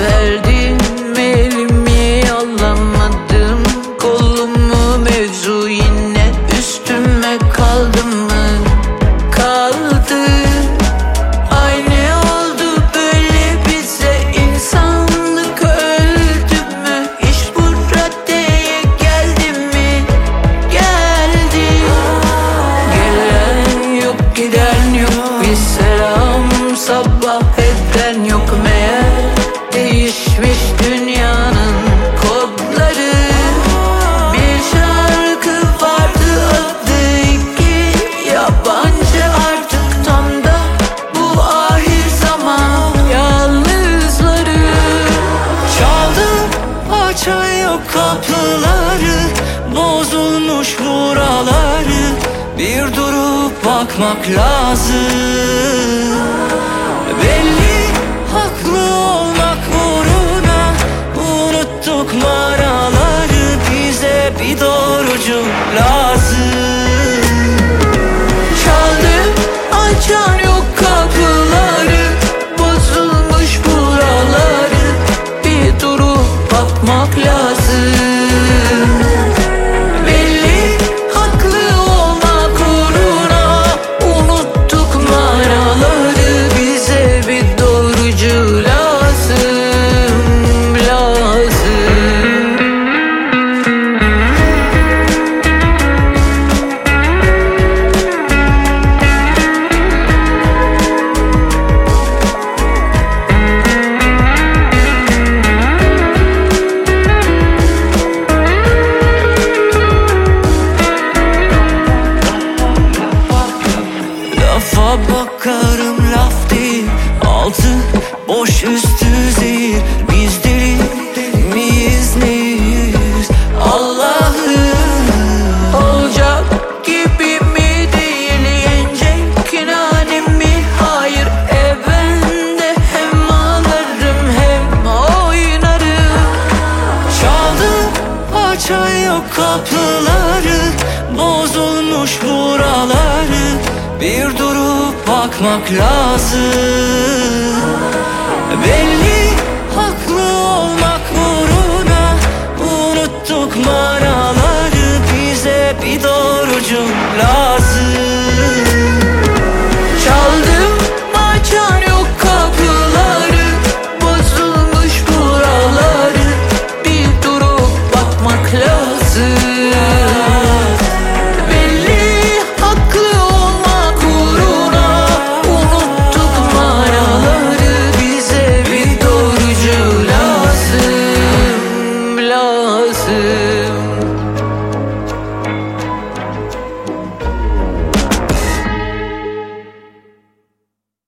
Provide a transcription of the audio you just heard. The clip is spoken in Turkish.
belle sabah eden yok meğer. Değişmiş dünyanın kodları. Bir şarkı vardı adı iki. Yabancı artık tam da bu ahir zaman. Yalnızları Çaldım açan yok kapıları. Bozulmuş buraları Bir durup bakmak lazım haklı Lafa bakarım laf değil Altı boş üstü zehir. Biz deli miyiz neyiz? Allah'ım Olacak gibi mi değil yenecek nane mi? Hayır e ben de hem ağlarım hem oynarım. Çaldım açan yok kapıları Bozulmuş buraları Bir durup bakmak lazım. Belli haklı olmak uğruna Unuttuk manaları Bize bir doğrucu lazım